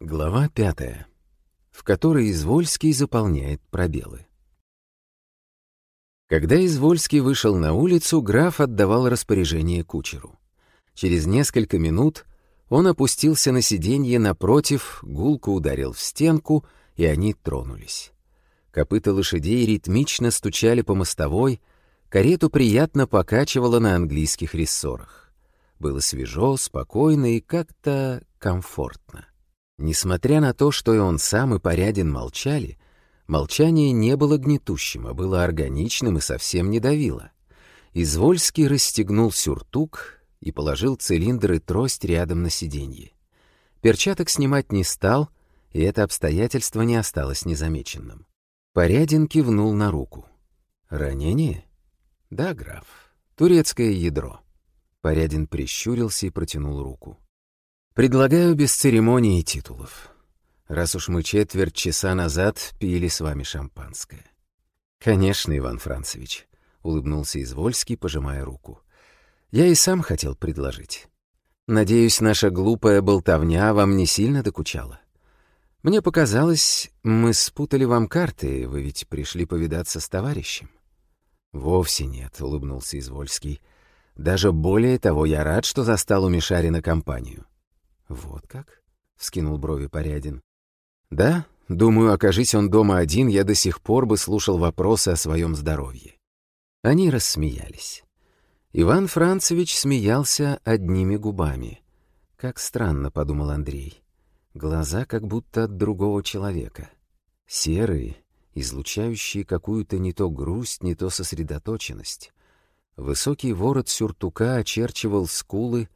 Глава пятая, в которой Извольский заполняет пробелы. Когда Извольский вышел на улицу, граф отдавал распоряжение кучеру. Через несколько минут он опустился на сиденье напротив, гулко ударил в стенку, и они тронулись. Копыта лошадей ритмично стучали по мостовой, карету приятно покачивало на английских рессорах. Было свежо, спокойно и как-то комфортно. Несмотря на то, что и он сам, и Порядин молчали, молчание не было гнетущим, а было органичным и совсем не давило. Извольский расстегнул сюртук и положил цилиндр и трость рядом на сиденье. Перчаток снимать не стал, и это обстоятельство не осталось незамеченным. Порядин кивнул на руку. «Ранение?» «Да, граф. Турецкое ядро». Порядин прищурился и протянул руку. Предлагаю без церемоний и титулов. Раз уж мы четверть часа назад пили с вами шампанское. Конечно, Иван Францевич, улыбнулся Извольский, пожимая руку. Я и сам хотел предложить. Надеюсь, наша глупая болтовня вам не сильно докучала. Мне показалось, мы спутали вам карты, вы ведь пришли повидаться с товарищем. Вовсе нет, улыбнулся Извольский. Даже более того, я рад, что застал у Мишарина компанию. «Вот как?» — вскинул брови Порядин. «Да, думаю, окажись он дома один, я до сих пор бы слушал вопросы о своем здоровье». Они рассмеялись. Иван Францевич смеялся одними губами. «Как странно», — подумал Андрей. Глаза как будто от другого человека. Серые, излучающие какую-то не то грусть, не то сосредоточенность. Высокий ворот сюртука очерчивал скулы,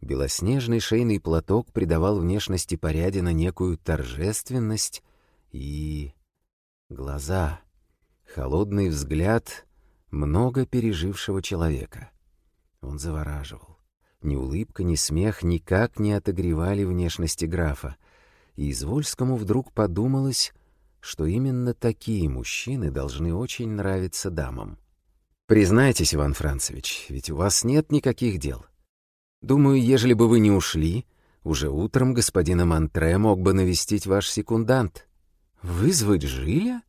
Белоснежный шейный платок придавал внешности Порядина некую торжественность и... глаза, холодный взгляд много пережившего человека. Он завораживал. Ни улыбка, ни смех никак не отогревали внешности графа, и Извольскому вдруг подумалось, что именно такие мужчины должны очень нравиться дамам. «Признайтесь, Иван Францевич, ведь у вас нет никаких дел. Думаю, ежели бы вы не ушли, уже утром господина Монтре мог бы навестить ваш секундант. Вызвать Жиля?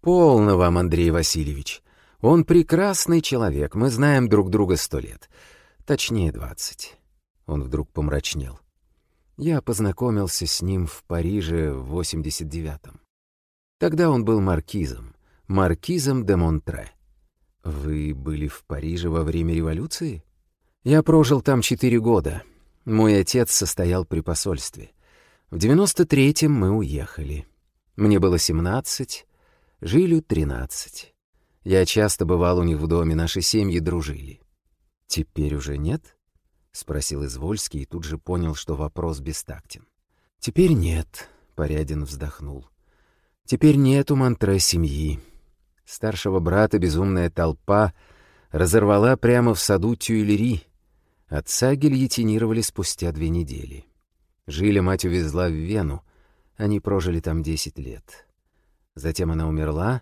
Полно вам, Андрей Васильевич. Он прекрасный человек, мы знаем друг друга сто лет. Точнее, двадцать. Он вдруг помрачнел. Я познакомился с ним в Париже в 89-м. Тогда он был маркизом, маркизом де Монтре. Вы были в Париже во время революции? Я прожил там четыре года. Мой отец состоял при посольстве. В 93-м мы уехали. Мне было 17, Жилю 13. Я часто бывал у них в доме, наши семьи дружили. «Теперь уже нет?» — спросил Извольский и тут же понял, что вопрос бестактен. «Теперь нет», — Порядин вздохнул. «Теперь нет у Монтре семьи. Старшего брата безумная толпа разорвала прямо в саду Тюильри, Отца гильотинировали спустя две недели. Жиля мать увезла в Вену, они прожили там десять лет. Затем она умерла,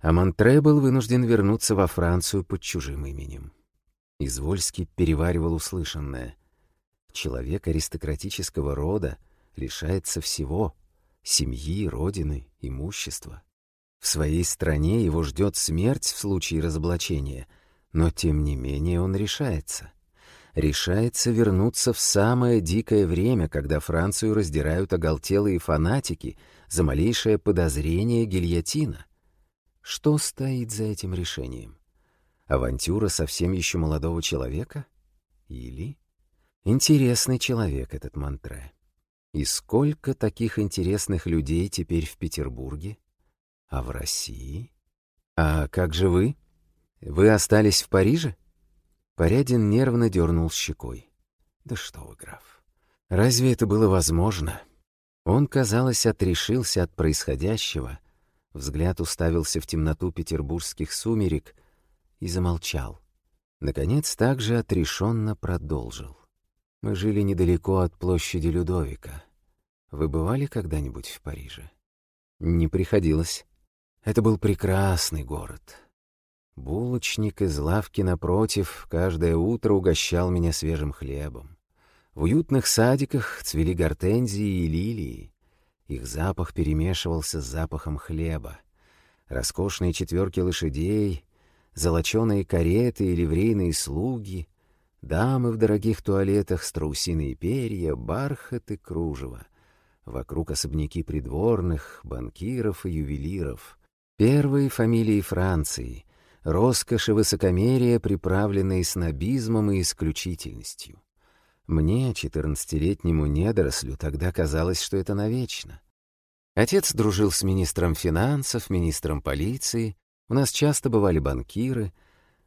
а Монтре был вынужден вернуться во Францию под чужим именем. Извольский переваривал услышанное. Человек аристократического рода лишается всего — семьи, родины, имущества. В своей стране его ждет смерть в случае разоблачения, но тем не менее он решается — решается вернуться в самое дикое время, когда Францию раздирают оголтелые фанатики за малейшее подозрение гильотина. Что стоит за этим решением? Авантюра совсем еще молодого человека? Или... Интересный человек этот Монтре. И сколько таких интересных людей теперь в Петербурге? А в России? А как же вы? Вы остались в Париже? Порядин нервно дернул щекой. «Да что вы, граф, разве это было возможно?» Он, казалось, отрешился от происходящего, взгляд уставился в темноту петербургских сумерек и замолчал. Наконец, также отрешенно продолжил. «Мы жили недалеко от площади Людовика. Вы бывали когда-нибудь в Париже?» «Не приходилось. Это был прекрасный город. Булочник из лавки напротив каждое утро угощал меня свежим хлебом. В уютных садиках цвели гортензии и лилии. Их запах перемешивался с запахом хлеба. Роскошные четверки лошадей, золоченые кареты и ливрейные слуги, дамы в дорогих туалетах, страусиные перья, бархат и кружево. Вокруг особняки придворных, банкиров и ювелиров. Первые фамилии Франции, роскошь и высокомерие, приправленные снобизмом и исключительностью. Мне, четырнадцатилетнему недорослю, тогда казалось, что это навечно. Отец дружил с министром финансов, министром полиции, у нас часто бывали банкиры.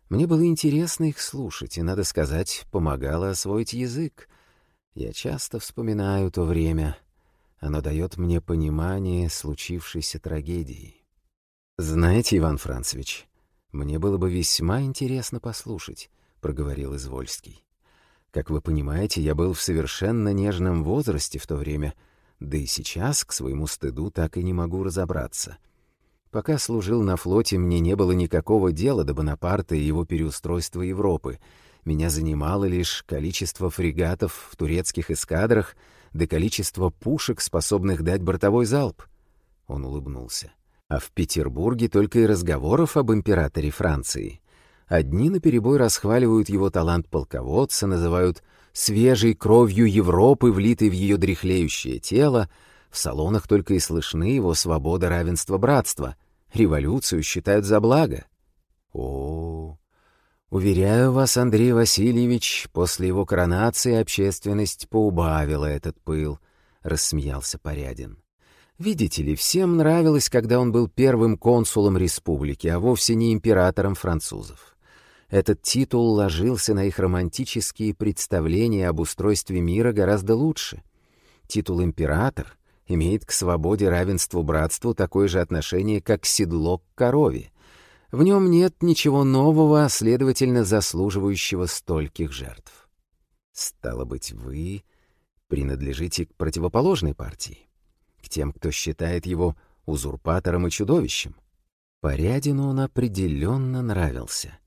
Мне было интересно их слушать, и, надо сказать, помогало освоить язык. Я часто вспоминаю то время. Оно дает мне понимание случившейся трагедии. «Знаете, Иван Францевич, мне было бы весьма интересно послушать», — проговорил Извольский. Как вы понимаете, я был в совершенно нежном возрасте в то время, да и сейчас, к своему стыду, так и не могу разобраться. Пока служил на флоте, мне не было никакого дела до Бонапарта и его переустройства Европы. Меня занимало лишь количество фрегатов в турецких эскадрах да количество пушек, способных дать бортовой залп. Он улыбнулся. А в Петербурге только и разговоров об императоре Франции. Одни наперебой расхваливают его талант полководца, называют свежей кровью Европы, влитой в ее дряхлеющее тело, в салонах только и слышны его свобода, равенство, братство. Революцию считают за благо. О, уверяю вас, Андрей Васильевич, после его коронации общественность поубавила этот пыл, — рассмеялся Порядин. Видите ли, всем нравилось, когда он был первым консулом республики, а вовсе не императором французов. Этот титул ложился на их романтические представления об устройстве мира гораздо лучше. Титул «император» имеет к свободе, равенству, братству такое же отношение, как седло к корове. В нем нет ничего нового, следовательно, заслуживающего стольких жертв. Стало быть, вы принадлежите к противоположной партии, к тем, кто считает его узурпатором и чудовищем. Порядину он определенно нравился.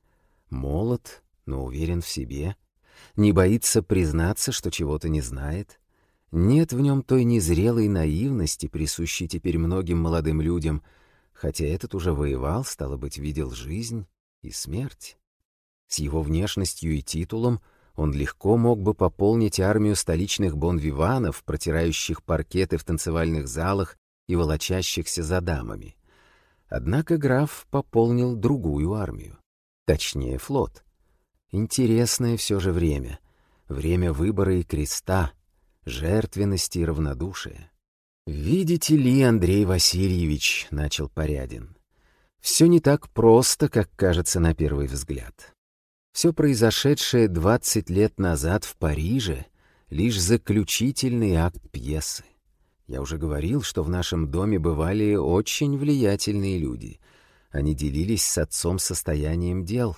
Молод, но уверен в себе, не боится признаться, что чего-то не знает. Нет в нем той незрелой наивности, присущей теперь многим молодым людям, хотя этот уже воевал, стало быть, видел жизнь и смерть. С его внешностью и титулом он легко мог бы пополнить армию столичных бонвиванов, протирающих паркеты в танцевальных залах и волочащихся за дамами. Однако граф пополнил другую армию. Точнее, флот. Интересное все же время. Время выбора и креста, жертвенности и равнодушия. «Видите ли, Андрей Васильевич», — начал Порядин, — «все не так просто, как кажется на первый взгляд. Все произошедшее двадцать лет назад в Париже — лишь заключительный акт пьесы. Я уже говорил, что в нашем доме бывали очень влиятельные люди — они делились с отцом состоянием дел.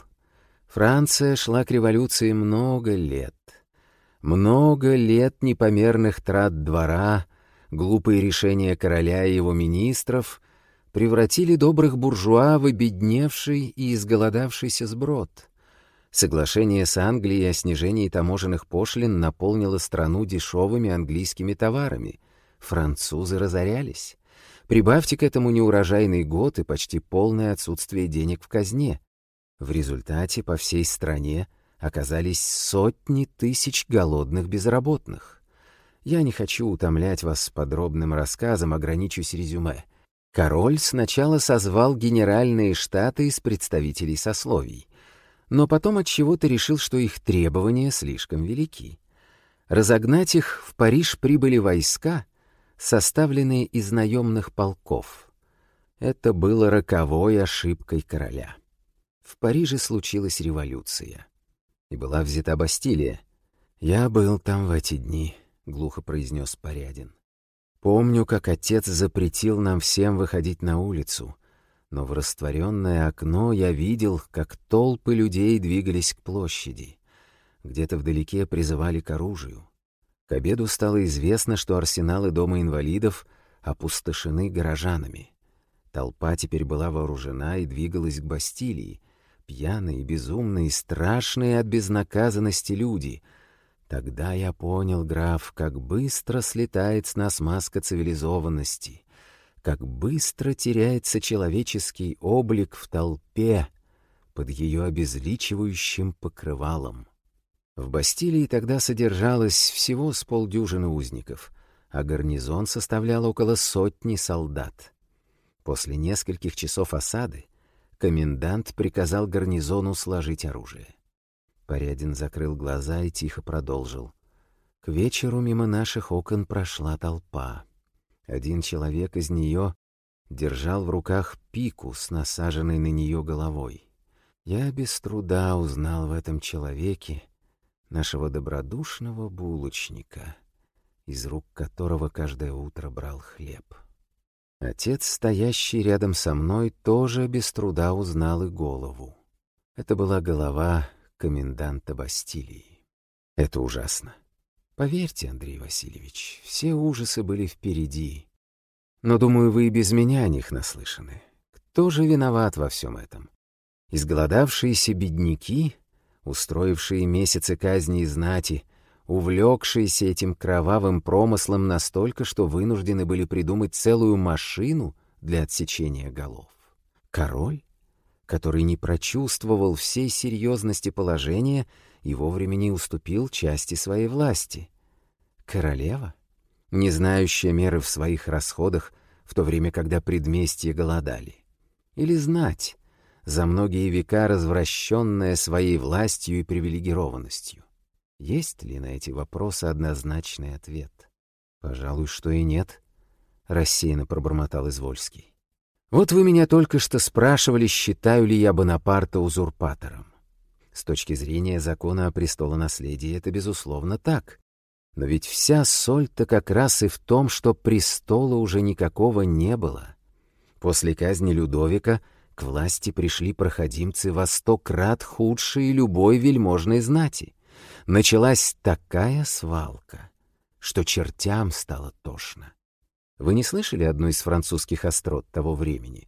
Франция шла к революции много лет. Много лет непомерных трат двора, глупые решения короля и его министров превратили добрых буржуа в обедневший и изголодавшийся сброд. Соглашение с Англией о снижении таможенных пошлин наполнило страну дешевыми английскими товарами. Французы разорялись. Прибавьте к этому неурожайный год и почти полное отсутствие денег в казне. В результате по всей стране оказались сотни тысяч голодных безработных. Я не хочу утомлять вас подробным рассказом, ограничусь резюме. Король сначала созвал генеральные штаты из представителей сословий, но потом от чего-то решил, что их требования слишком велики. Разогнать их в Париж прибыли войска — составленные из наемных полков. Это было роковой ошибкой короля. В Париже случилась революция. И была взята Бастилия. «Я был там в эти дни», — глухо произнес Порядин. «Помню, как отец запретил нам всем выходить на улицу, но в растворенное окно я видел, как толпы людей двигались к площади. Где-то вдалеке призывали к оружию. К обеду стало известно, что арсеналы Дома инвалидов опустошены горожанами. Толпа теперь была вооружена и двигалась к Бастилии. Пьяные, безумные, страшные от безнаказанности люди. Тогда я понял, граф, как быстро слетает с нас маска цивилизованности, как быстро теряется человеческий облик в толпе под ее обезличивающим покрывалом. В Бастилии тогда содержалось всего с полдюжины узников, а гарнизон составлял около сотни солдат. После нескольких часов осады комендант приказал гарнизону сложить оружие. Порядин закрыл глаза и тихо продолжил. К вечеру мимо наших окон прошла толпа. Один человек из нее держал в руках пику с насаженной на нее головой. Я без труда узнал в этом человеке нашего добродушного булочника, из рук которого каждое утро брал хлеб. Отец, стоящий рядом со мной, тоже без труда узнал и голову. Это была голова коменданта Бастилии. Это ужасно. Поверьте, Андрей Васильевич, все ужасы были впереди. Но, думаю, вы и без меня о них наслышаны. Кто же виноват во всем этом? Изголодавшиеся бедняки, устроившие месяцы казни и знати, увлекшиеся этим кровавым промыслом настолько, что вынуждены были придумать целую машину для отсечения голов. Король? который не прочувствовал всей серьезности положения и вовремя не уступил части своей власти. Королева, не знающая меры в своих расходах в то время, когда предместья голодали. Или знать, за многие века развращенная своей властью и привилегированностью. Есть ли на эти вопросы однозначный ответ? Пожалуй, что и нет, — рассеянно пробормотал Извольский. Вот вы меня только что спрашивали, считаю ли я Бонапарта узурпатором. С точки зрения закона о престолонаследии это, безусловно, так. Но ведь вся соль-то как раз и в том, что престола уже никакого не было. После казни Людовика к власти пришли проходимцы во сто крат худшие любой вельможной знати. Началась такая свалка, что чертям стало тошно. Вы не слышали одну из французских острот того времени?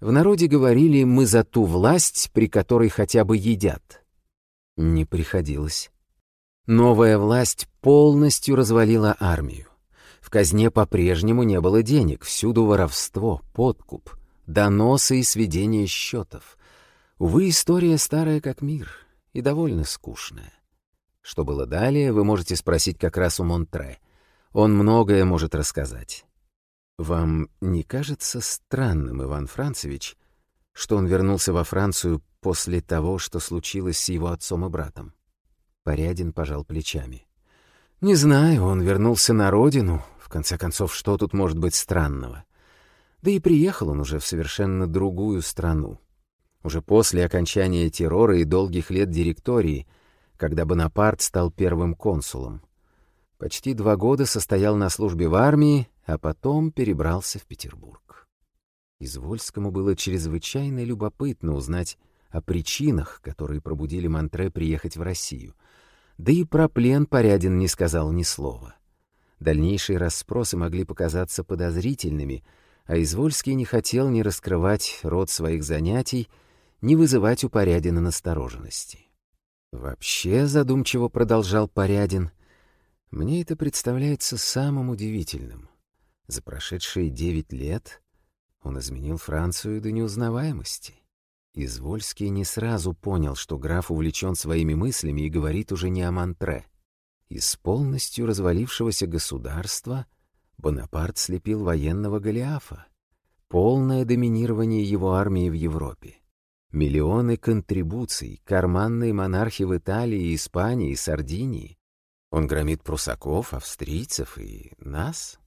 В народе говорили «мы за ту власть, при которой хотя бы едят». Не приходилось. Новая власть полностью развалила армию. В казне по-прежнему не было денег, всюду воровство, подкуп, доносы и сведение счетов. Увы, история старая как мир и довольно скучная. Что было далее, вы можете спросить как раз у Монтре. Он многое может рассказать. Вам не кажется странным, Иван Францевич, что он вернулся во Францию после того, что случилось с его отцом и братом? Порядин пожал плечами. Не знаю, он вернулся на родину. В конце концов, что тут может быть странного? Да и приехал он уже в совершенно другую страну. Уже после окончания террора и долгих лет директории, когда Бонапарт стал первым консулом. Почти два года состоял на службе в армии, а потом перебрался в Петербург. Извольскому было чрезвычайно любопытно узнать о причинах, которые пробудили Монтре приехать в Россию. Да и про плен Порядин не сказал ни слова. Дальнейшие расспросы могли показаться подозрительными, а Извольский не хотел ни раскрывать род своих занятий, ни вызывать у Порядина настороженности. «Вообще», — задумчиво продолжал Порядин, — «мне это представляется самым удивительным. За прошедшие девять лет он изменил Францию до неузнаваемости. Извольский не сразу понял, что граф увлечен своими мыслями и говорит уже не о Монтре. Из полностью развалившегося государства Бонапарт слепил военного Голиафа. Полное доминирование его армии в Европе. Миллионы контрибуций, карманные монархи в Италии, Испании, Сардинии. Он громит прусаков, австрийцев и нас.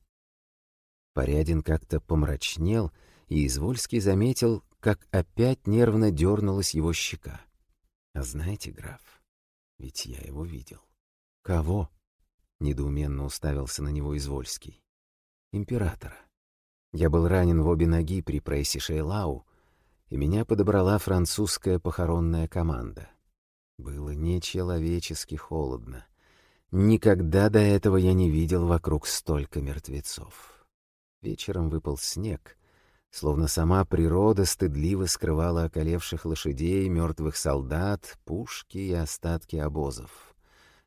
Порядин как-то помрачнел, и Извольский заметил, как опять нервно дернулась его щека. «А знаете, граф, ведь я его видел». «Кого?» — недоуменно уставился на него Извольский. «Императора. Я был ранен в обе ноги при прессе Шейлау, и меня подобрала французская похоронная команда. Было нечеловечески холодно. Никогда до этого я не видел вокруг столько мертвецов. Вечером выпал снег, словно сама природа стыдливо скрывала околевших лошадей, мертвых солдат, пушки и остатки обозов.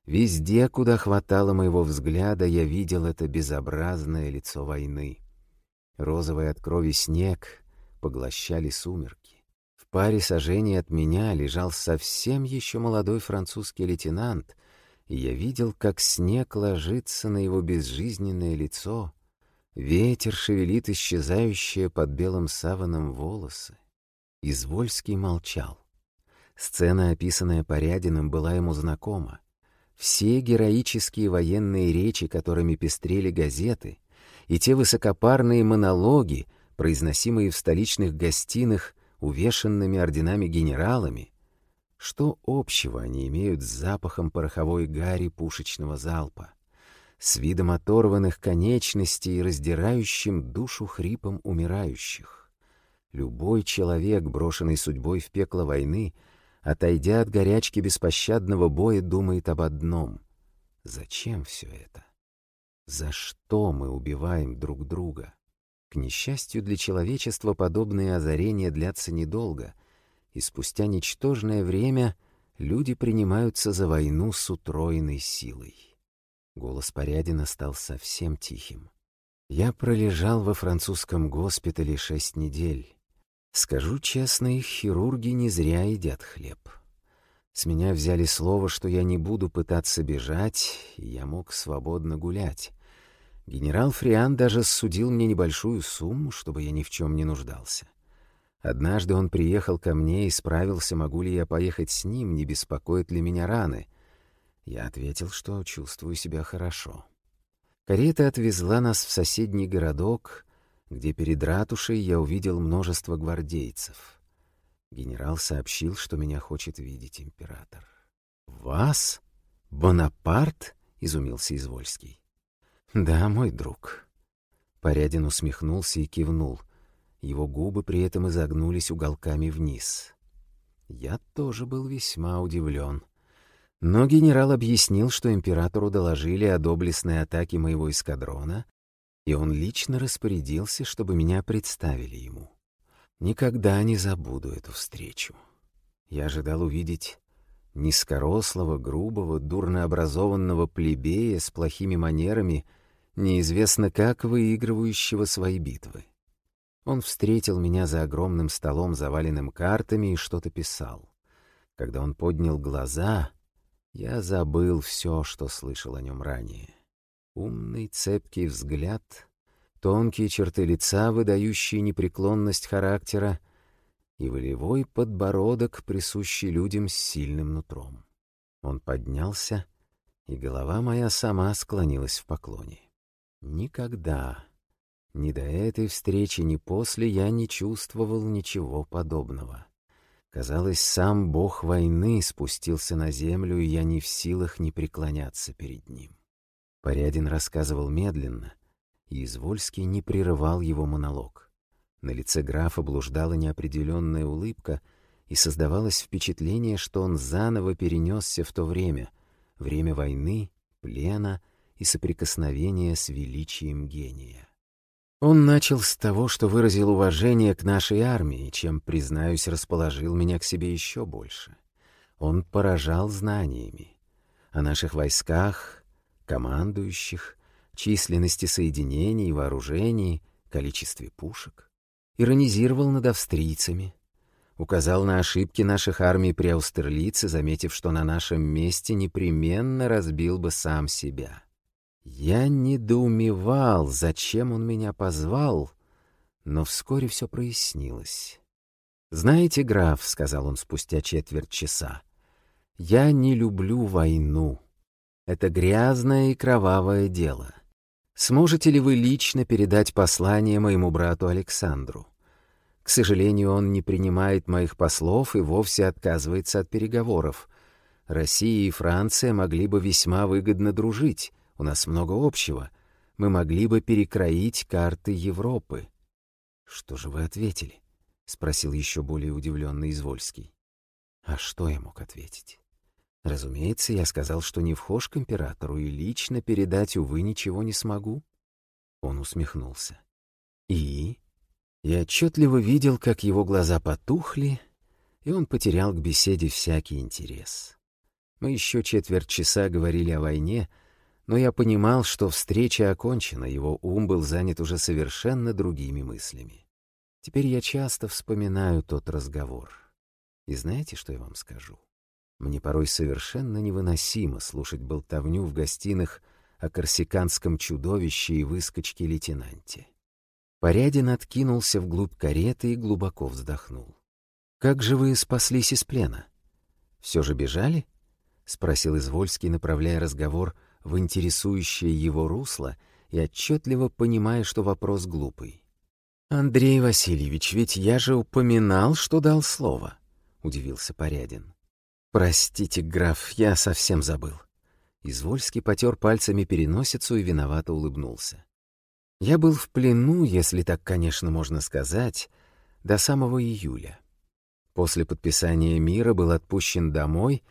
Везде, куда хватало моего взгляда, я видел это безобразное лицо войны. Розовый от крови снег поглощали сумерки. В паре сажений от меня лежал совсем еще молодой французский лейтенант, и я видел, как снег ложится на его безжизненное лицо, ветер шевелит исчезающие под белым саваном волосы. Извольский молчал. Сцена, описанная Порядиным, была ему знакома. Все героические военные речи, которыми пестрели газеты, и те высокопарные монологи, произносимые в столичных гостиных увешанными орденами генералами, что общего они имеют с запахом пороховой гари пушечного залпа, с видом оторванных конечностей и раздирающим душу хрипом умирающих? Любой человек, брошенный судьбой в пекло войны, отойдя от горячки беспощадного боя, думает об одном — зачем все это? За что мы убиваем друг друга? К несчастью для человечества подобные озарения длятся недолго, и спустя ничтожное время люди принимаются за войну с утроенной силой. Голос Порядина стал совсем тихим. Я пролежал во французском госпитале шесть недель. Скажу честно, их хирурги не зря едят хлеб. С меня взяли слово, что я не буду пытаться бежать, и я мог свободно гулять. Генерал Фриан даже судил мне небольшую сумму, чтобы я ни в чем не нуждался. Однажды он приехал ко мне и справился, могу ли я поехать с ним, не беспокоит ли меня раны. Я ответил, что чувствую себя хорошо. Карета отвезла нас в соседний городок, где перед ратушей я увидел множество гвардейцев. Генерал сообщил, что меня хочет видеть император. «Вас? Бонапарт?» — изумился Извольский. «Да, мой друг». Порядин усмехнулся и кивнул. Его губы при этом изогнулись уголками вниз. Я тоже был весьма удивлен. Но генерал объяснил, что императору доложили о доблестной атаке моего эскадрона, и он лично распорядился, чтобы меня представили ему. Никогда не забуду эту встречу. Я ожидал увидеть низкорослого, грубого, дурно образованного плебея с плохими манерами — неизвестно как выигрывающего свои битвы. Он встретил меня за огромным столом, заваленным картами, и что-то писал. Когда он поднял глаза, я забыл все, что слышал о нем ранее. Умный, цепкий взгляд, тонкие черты лица, выдающие непреклонность характера, и волевой подбородок, присущий людям с сильным нутром. Он поднялся, и голова моя сама склонилась в поклоне. Никогда, ни до этой встречи, ни после я не чувствовал ничего подобного. Казалось, сам бог войны спустился на землю, и я не в силах не преклоняться перед ним. Порядин рассказывал медленно, и Извольский не прерывал его монолог. На лице графа блуждала неопределенная улыбка, и создавалось впечатление, что он заново перенесся в то время, время войны, плена — и соприкосновения с величием гения. Он начал с того, что выразил уважение к нашей армии, чем, признаюсь, расположил меня к себе еще больше. Он поражал знаниями о наших войсках, командующих, численности соединений, вооружений, количестве пушек. Иронизировал над австрийцами, указал на ошибки наших армий при Аустерлице, заметив, что на нашем месте непременно разбил бы сам себя. Я недоумевал, зачем он меня позвал, но вскоре все прояснилось. «Знаете, граф», — сказал он спустя четверть часа, — «я не люблю войну. Это грязное и кровавое дело. Сможете ли вы лично передать послание моему брату Александру? К сожалению, он не принимает моих послов и вовсе отказывается от переговоров. Россия и Франция могли бы весьма выгодно дружить». У нас много общего. Мы могли бы перекроить карты Европы. Что же вы ответили? спросил еще более удивленный Извольский. А что я мог ответить? Разумеется, я сказал, что не вхож к императору и лично передать, увы, ничего не смогу. Он усмехнулся. И? Я отчетливо видел, как его глаза потухли, и он потерял к беседе всякий интерес. Мы еще четверть часа говорили о войне, но я понимал, что встреча окончена, его ум был занят уже совершенно другими мыслями. Теперь я часто вспоминаю тот разговор. И знаете, что я вам скажу? Мне порой совершенно невыносимо слушать болтовню в гостиных о корсиканском чудовище и выскочке лейтенанте. Порядин откинулся вглубь кареты и глубоко вздохнул. «Как же вы спаслись из плена? Все же бежали?» — спросил Извольский, направляя разговор в интересующее его русло и отчетливо понимая, что вопрос глупый. «Андрей Васильевич, ведь я же упоминал, что дал слово», — удивился Порядин. «Простите, граф, я совсем забыл». Извольский потер пальцами переносицу и виновато улыбнулся. «Я был в плену, если так, конечно, можно сказать, до самого июля. После подписания мира был отпущен домой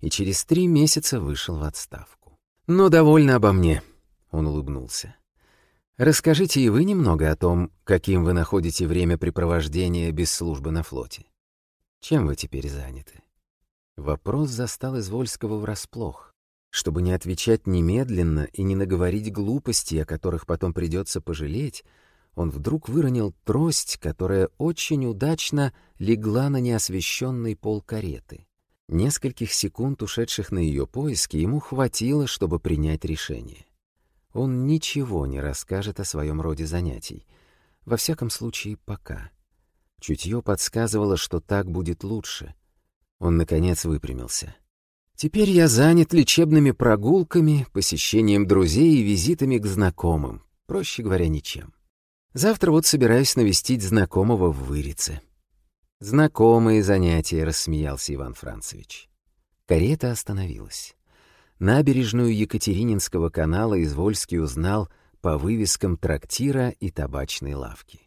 и через три месяца вышел в отставку. «Но довольно обо мне», — он улыбнулся. «Расскажите и вы немного о том, каким вы находите времяпрепровождение без службы на флоте. Чем вы теперь заняты?» Вопрос застал Извольского врасплох. Чтобы не отвечать немедленно и не наговорить глупостей, о которых потом придется пожалеть, он вдруг выронил трость, которая очень удачно легла на неосвещенный пол кареты. Нескольких секунд, ушедших на ее поиски, ему хватило, чтобы принять решение. Он ничего не расскажет о своем роде занятий. Во всяком случае, пока. Чутье подсказывало, что так будет лучше. Он, наконец, выпрямился. «Теперь я занят лечебными прогулками, посещением друзей и визитами к знакомым. Проще говоря, ничем. Завтра вот собираюсь навестить знакомого в Вырице. «Знакомые занятия», — рассмеялся Иван Францевич. Карета остановилась. Набережную Екатерининского канала Извольский узнал по вывескам трактира и табачной лавки.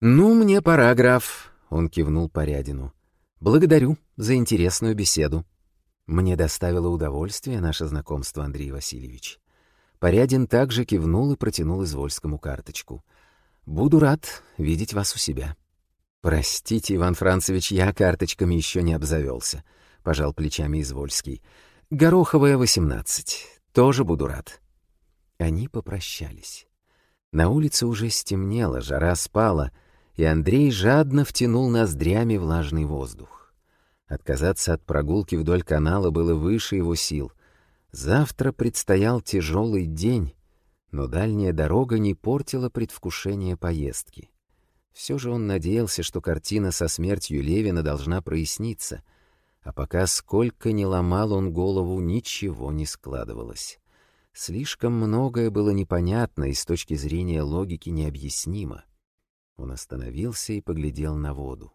«Ну, мне пора, граф», — он кивнул Порядину. «Благодарю за интересную беседу. Мне доставило удовольствие наше знакомство, Андрей Васильевич». Порядин также кивнул и протянул Извольскому карточку. «Буду рад видеть вас у себя». «Простите, Иван Францевич, я карточками еще не обзавелся», — пожал плечами Извольский. «Гороховая, 18. Тоже буду рад». Они попрощались. На улице уже стемнело, жара спала, и Андрей жадно втянул ноздрями влажный воздух. Отказаться от прогулки вдоль канала было выше его сил. Завтра предстоял тяжелый день, но дальняя дорога не портила предвкушение поездки. Все же он надеялся, что картина со смертью Левина должна проясниться, а пока сколько ни ломал он голову, ничего не складывалось. Слишком многое было непонятно и с точки зрения логики необъяснимо. Он остановился и поглядел на воду.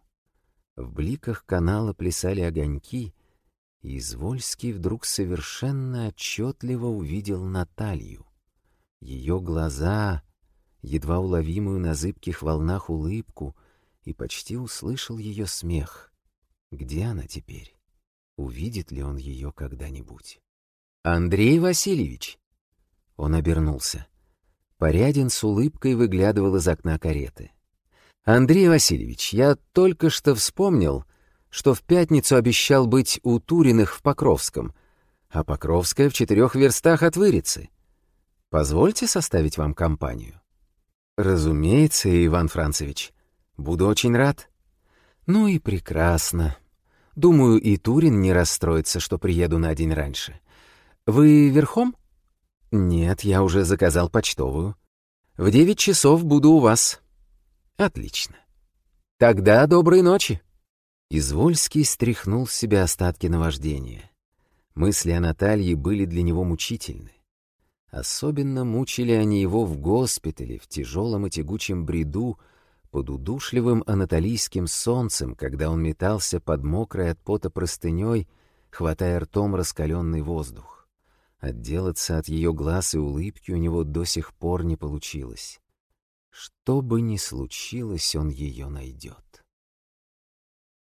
В бликах канала плясали огоньки, и Извольский вдруг совершенно отчетливо увидел Наталью. Ее глаза едва уловимую на зыбких волнах улыбку и почти услышал ее смех. Где она теперь? Увидит ли он ее когда-нибудь? «Андрей Васильевич!» Он обернулся. Порядин с улыбкой выглядывал из окна кареты. «Андрей Васильевич, я только что вспомнил, что в пятницу обещал быть у Туриных в Покровском, а Покровская в четырех верстах от Вырицы. Позвольте составить вам компанию». «Разумеется, Иван Францевич. Буду очень рад». «Ну и прекрасно. Думаю, и Турин не расстроится, что приеду на день раньше. Вы верхом?» «Нет, я уже заказал почтовую. В девять часов буду у вас». «Отлично. Тогда доброй ночи». Извольский стряхнул с себя остатки наваждения. Мысли о Наталье были для него мучительны. Особенно мучили они его в госпитале, в тяжелом и тягучем бреду, под удушливым анатолийским солнцем, когда он метался под мокрой от пота простыней, хватая ртом раскаленный воздух. Отделаться от ее глаз и улыбки у него до сих пор не получилось. Что бы ни случилось, он ее найдет.